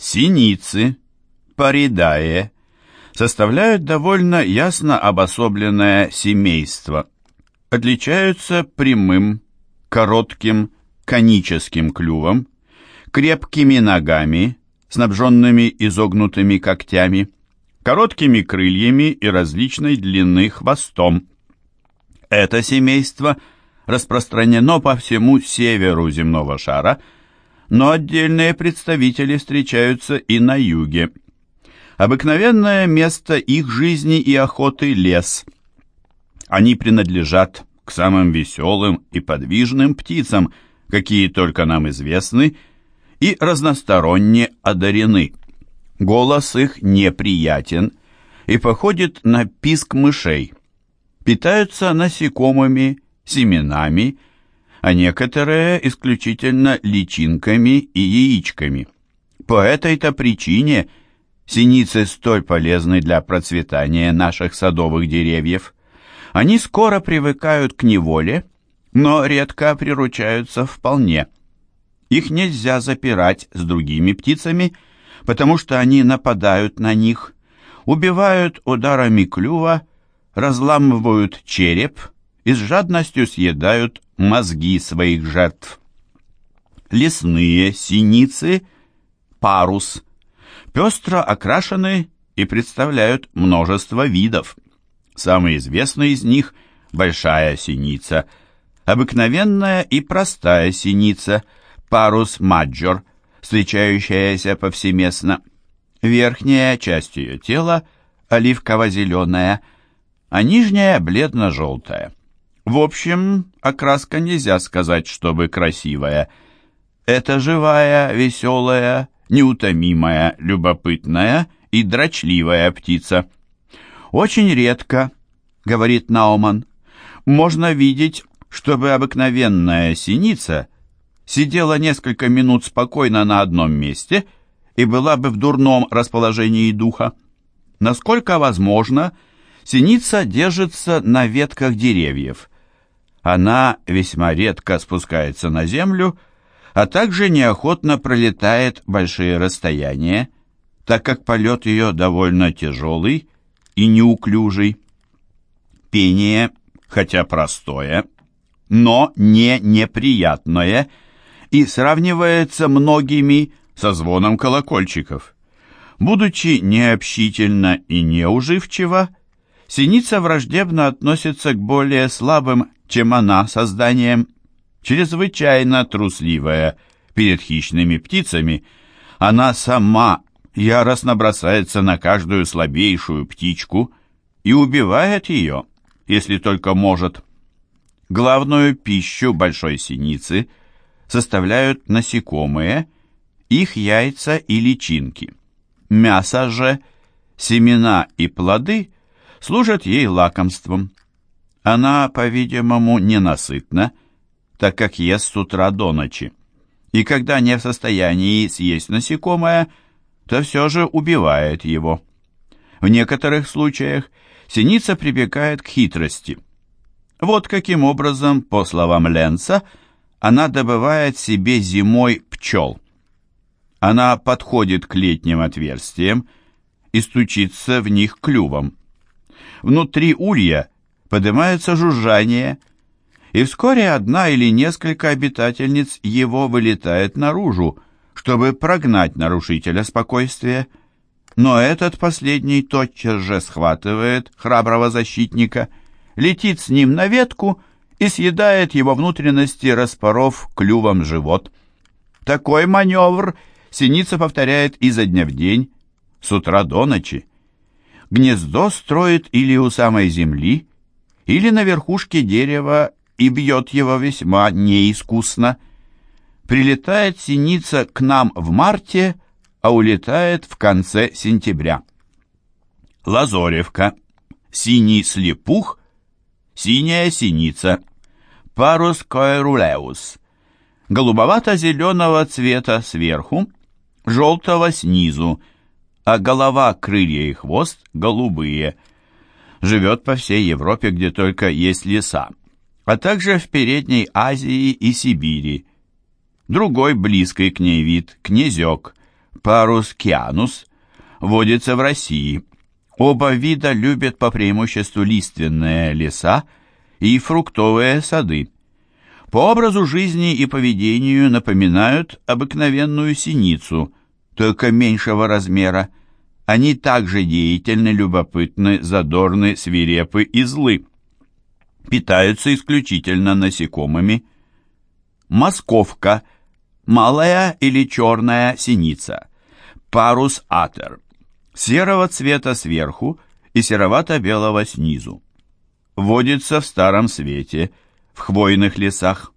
Синицы, паридае, составляют довольно ясно обособленное семейство. Отличаются прямым, коротким, коническим клювом, крепкими ногами, снабженными изогнутыми когтями, короткими крыльями и различной длины хвостом. Это семейство распространено по всему северу земного шара, но отдельные представители встречаются и на юге. Обыкновенное место их жизни и охоты – лес. Они принадлежат к самым веселым и подвижным птицам, какие только нам известны, и разносторонне одарены. Голос их неприятен и походит на писк мышей. Питаются насекомыми, семенами, а некоторые исключительно личинками и яичками. По этой-то причине синицы столь полезны для процветания наших садовых деревьев. Они скоро привыкают к неволе, но редко приручаются вполне. Их нельзя запирать с другими птицами, потому что они нападают на них, убивают ударами клюва, разламывают череп и с жадностью съедают мозги своих жертв. Лесные синицы, парус, пестро окрашены и представляют множество видов. Самый известный из них – большая синица, обыкновенная и простая синица, парус маджор, встречающаяся повсеместно. Верхняя часть ее тела оливково-зеленая, а нижняя бледно-желтая. В общем, окраска нельзя сказать, чтобы красивая. Это живая, веселая, неутомимая, любопытная и дрочливая птица. Очень редко, говорит Науман, можно видеть, чтобы обыкновенная синица сидела несколько минут спокойно на одном месте и была бы в дурном расположении духа. Насколько возможно, синица держится на ветках деревьев, она весьма редко спускается на землю, а также неохотно пролетает большие расстояния, так как полет ее довольно тяжелый и неуклюжий. Пение, хотя простое, но не неприятное, и сравнивается многими со звоном колокольчиков. Будучи необщительно и неуживчиво, синица враждебно относится к более слабым чем она созданием, чрезвычайно трусливая перед хищными птицами, она сама яростно бросается на каждую слабейшую птичку и убивает ее, если только может. Главную пищу большой синицы составляют насекомые, их яйца и личинки. Мясо же, семена и плоды служат ей лакомством. Она, по-видимому, ненасытна, так как ест с утра до ночи. И когда не в состоянии съесть насекомое, то все же убивает его. В некоторых случаях синица прибегает к хитрости. Вот каким образом, по словам Ленца, она добывает себе зимой пчел. Она подходит к летним отверстиям и стучится в них клювом. Внутри улья поднимается жужжание, и вскоре одна или несколько обитательниц его вылетает наружу, чтобы прогнать нарушителя спокойствия. Но этот последний тотчас же схватывает храброго защитника, летит с ним на ветку и съедает его внутренности, распоров клювом живот. Такой маневр синица повторяет изо дня в день, с утра до ночи. Гнездо строит или у самой земли, или на верхушке дерева и бьет его весьма неискусно. Прилетает синица к нам в марте, а улетает в конце сентября. Лазоревка, синий слепух, синяя синица, парус коэрулеус, голубовато-зеленого цвета сверху, желтого снизу, а голова, крылья и хвост голубые – живет по всей Европе, где только есть леса, а также в Передней Азии и Сибири. Другой близкий к ней вид – князек, парус кианус, водится в России. Оба вида любят по преимуществу лиственные леса и фруктовые сады. По образу жизни и поведению напоминают обыкновенную синицу, только меньшего размера. Они также деятельны, любопытны, задорны, свирепы и злы. Питаются исключительно насекомыми. Московка, малая или черная синица, парус атер, серого цвета сверху и серовато-белого снизу. Водится в Старом Свете, в хвойных лесах.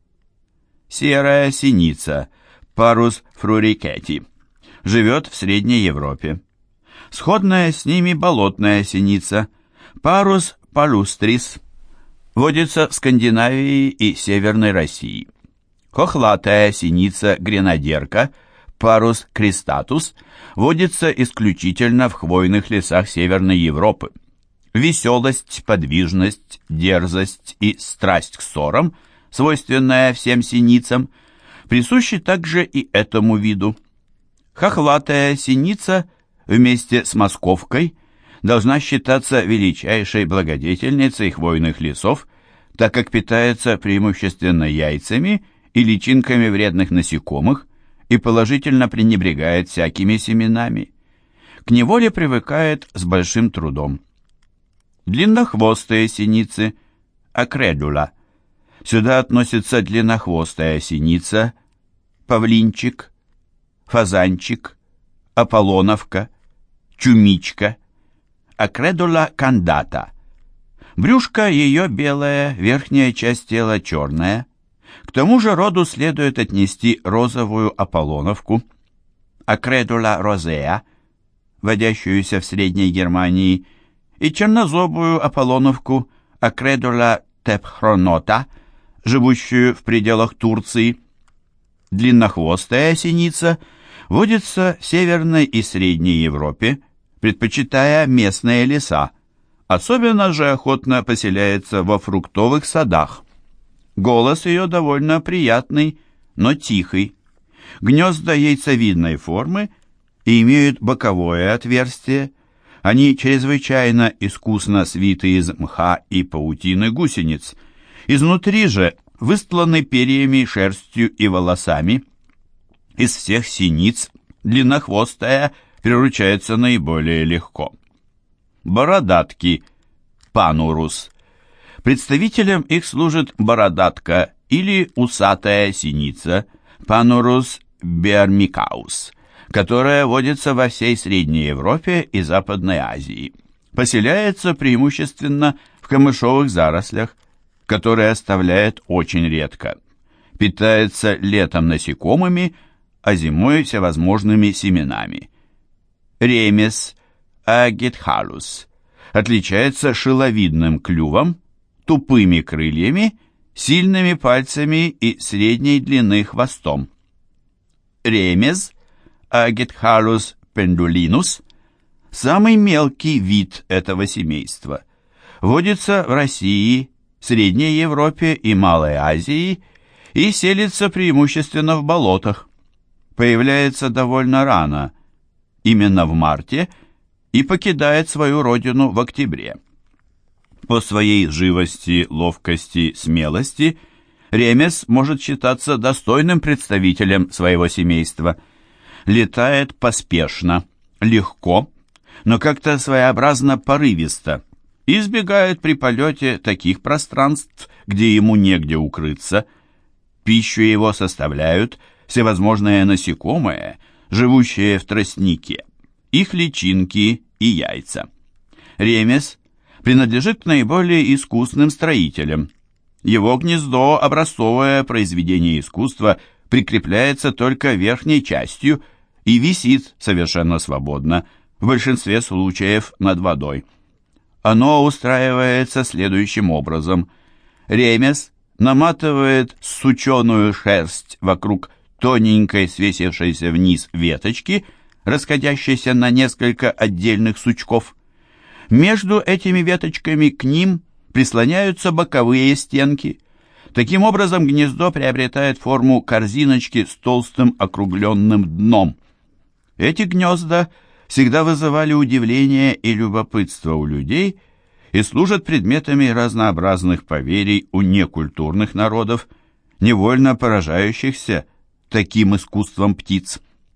Серая синица, парус фрурикети, живет в Средней Европе. Сходная с ними болотная синица, парус палюстрис, водится в Скандинавии и Северной России. Хохлатая синица-гренадерка, парус кристатус, водится исключительно в хвойных лесах Северной Европы. Веселость, подвижность, дерзость и страсть к ссорам, свойственная всем синицам, присущи также и этому виду. Хохлатая синица вместе с московкой должна считаться величайшей благодетельницей хвойных лесов, так как питается преимущественно яйцами и личинками вредных насекомых и положительно пренебрегает всякими семенами. К неволе привыкает с большим трудом. Длиннохвостые синицы – акредула. Сюда относится длиннохвостая синица, павлинчик, фазанчик, аполлоновка, чумичка, акредула кандата. Брюшко ее белое, верхняя часть тела черная. К тому же роду следует отнести розовую аполлоновку, акредула розеа, водящуюся в Средней Германии, и чернозобую аполлоновку акредула тепхронота, живущую в пределах Турции. Длиннохвостая синица водится в Северной и Средней Европе, предпочитая местные леса, особенно же охотно поселяется во фруктовых садах. Голос ее довольно приятный, но тихий. Гнезда яйцевидной формы и имеют боковое отверстие. Они чрезвычайно искусно свиты из мха и паутины гусениц. Изнутри же выстланы перьями, шерстью и волосами. Из всех синиц длиннохвостая приручается наиболее легко. Бородатки, панурус. Представителем их служит бородатка или усатая синица, панурус бермикаус, которая водится во всей Средней Европе и Западной Азии. Поселяется преимущественно в камышовых зарослях, которые оставляет очень редко. Питается летом насекомыми, а зимой всевозможными семенами. Ремес, агитхалус, отличается шиловидным клювом, тупыми крыльями, сильными пальцами и средней длины хвостом. Ремез, агитхалус пендулинус, самый мелкий вид этого семейства. Водится в России, Средней Европе и Малой Азии и селится преимущественно в болотах. Появляется довольно рано, именно в марте, и покидает свою родину в октябре. По своей живости, ловкости, смелости Ремес может считаться достойным представителем своего семейства. Летает поспешно, легко, но как-то своеобразно порывисто, избегает при полете таких пространств, где ему негде укрыться. Пищу его составляют всевозможные насекомые, живущие в тростнике, их личинки и яйца. Ремес принадлежит к наиболее искусным строителям. Его гнездо, образцовое произведение искусства, прикрепляется только верхней частью и висит совершенно свободно, в большинстве случаев над водой. Оно устраивается следующим образом. Ремес наматывает сученую шерсть вокруг тоненькой свесившейся вниз веточки, расходящейся на несколько отдельных сучков. Между этими веточками к ним прислоняются боковые стенки. Таким образом гнездо приобретает форму корзиночки с толстым округленным дном. Эти гнезда всегда вызывали удивление и любопытство у людей и служат предметами разнообразных поверий у некультурных народов, невольно поражающихся таким искусством птиц.